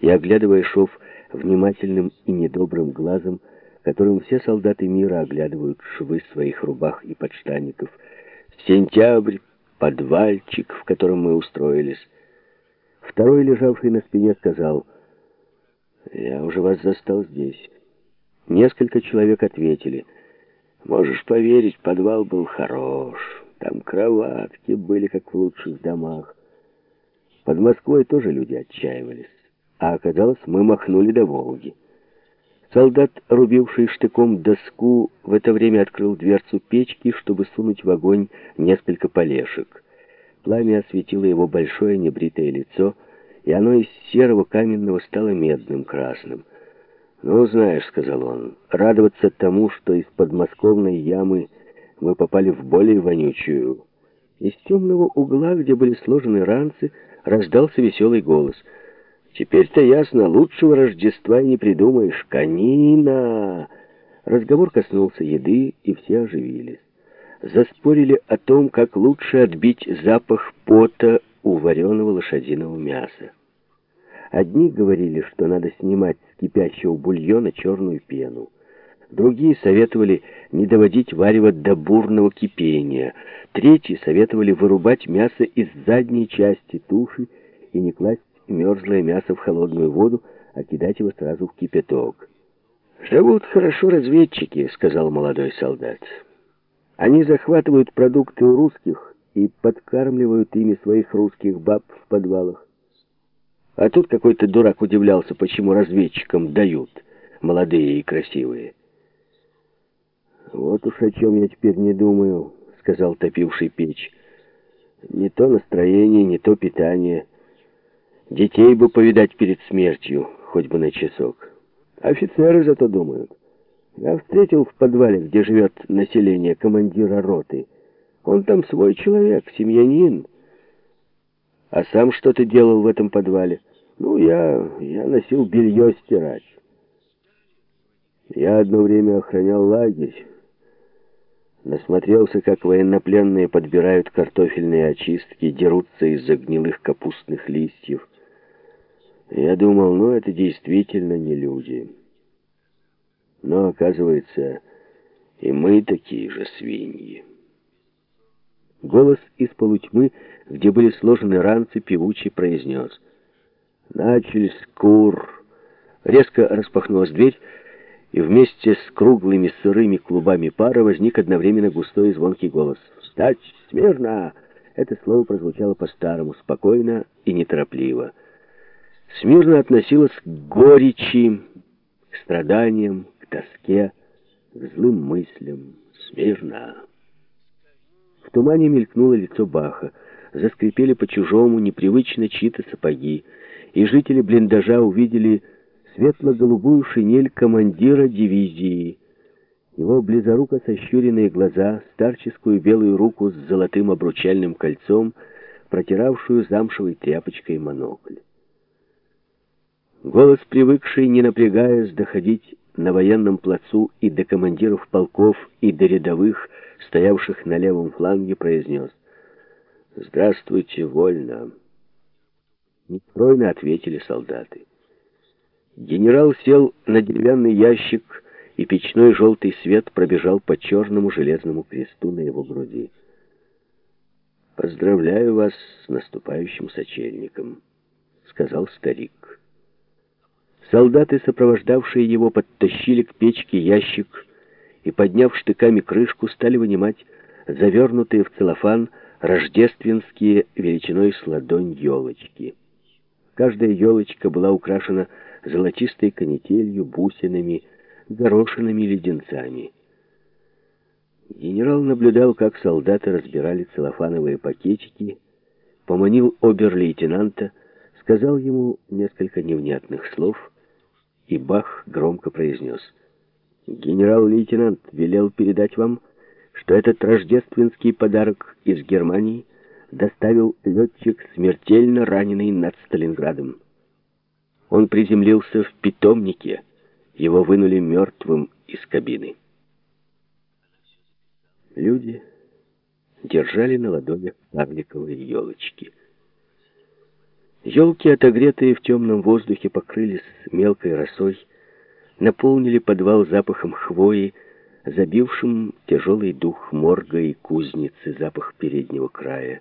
и оглядывая шов внимательным и недобрым глазом, которым все солдаты мира оглядывают швы своих рубах и подштанников. Сентябрь, подвальчик, в котором мы устроились. Второй, лежавший на спине, сказал, «Я уже вас застал здесь». Несколько человек ответили, «Можешь поверить, подвал был хорош. Там кроватки были, как в лучших домах. Под Москвой тоже люди отчаивались. А оказалось, мы махнули до Волги. Солдат, рубивший штыком доску, в это время открыл дверцу печки, чтобы сунуть в огонь несколько полешек. Пламя осветило его большое небритое лицо, и оно из серого каменного стало медным красным. «Ну, знаешь», — сказал он, — «радоваться тому, что из подмосковной ямы мы попали в более вонючую». Из темного угла, где были сложены ранцы, раздался веселый голос — Теперь-то ясно, лучшего Рождества и не придумаешь. Канина! Разговор коснулся еды, и все оживились. Заспорили о том, как лучше отбить запах пота у вареного лошадиного мяса. Одни говорили, что надо снимать с кипящего бульона черную пену. Другие советовали не доводить варево до бурного кипения. Третьи советовали вырубать мясо из задней части туши и не класть мерзлое мясо в холодную воду, а кидать его сразу в кипяток. «Живут хорошо разведчики», — сказал молодой солдат. «Они захватывают продукты у русских и подкармливают ими своих русских баб в подвалах. А тут какой-то дурак удивлялся, почему разведчикам дают, молодые и красивые». «Вот уж о чем я теперь не думаю», — сказал топивший печь. «Не то настроение, не то питание». Детей бы повидать перед смертью, хоть бы на часок. Офицеры зато думают. Я встретил в подвале, где живет население, командира роты. Он там свой человек, семьянин. А сам что ты делал в этом подвале? Ну, я, я носил белье стирать. Я одно время охранял лагерь. Насмотрелся, как военнопленные подбирают картофельные очистки, дерутся из-за гнилых капустных листьев. Я думал, ну это действительно не люди. Но оказывается, и мы такие же свиньи. Голос из полутьмы, где были сложены ранцы, певучий произнес. Начались кур. Резко распахнулась дверь, и вместе с круглыми сырыми клубами пара возник одновременно густой и звонкий голос. «Встать! Смирно!» Это слово прозвучало по-старому, спокойно и неторопливо смирно относилась к горечи, к страданиям, к тоске, к злым мыслям. Смирно. В тумане мелькнуло лицо Баха, заскрипели по-чужому непривычно чьи-то сапоги, и жители блиндажа увидели светло-голубую шинель командира дивизии, его близоруко сощуренные глаза, старческую белую руку с золотым обручальным кольцом, протиравшую замшевой тряпочкой монокль. Голос, привыкший, не напрягаясь, доходить на военном плацу и до командиров полков, и до рядовых, стоявших на левом фланге, произнес «Здравствуйте, вольно!» Нестройно ответили солдаты. Генерал сел на деревянный ящик, и печной желтый свет пробежал по черному железному кресту на его груди. «Поздравляю вас с наступающим сочельником», — сказал старик. Солдаты, сопровождавшие его, подтащили к печке ящик и, подняв штыками крышку, стали вынимать завернутые в целлофан рождественские величиной с ладонь елочки. Каждая елочка была украшена золотистой канителью, бусинами, горошинами леденцами. Генерал наблюдал, как солдаты разбирали целлофановые пакетики, поманил обер-лейтенанта, сказал ему несколько невнятных слов и Бах громко произнес. «Генерал-лейтенант велел передать вам, что этот рождественский подарок из Германии доставил летчик, смертельно раненый над Сталинградом. Он приземлился в питомнике, его вынули мертвым из кабины». Люди держали на ладонях карликовые елочки. Елки, отогретые в темном воздухе, покрылись мелкой росой, наполнили подвал запахом хвои, забившим тяжелый дух морга и кузницы, запах переднего края.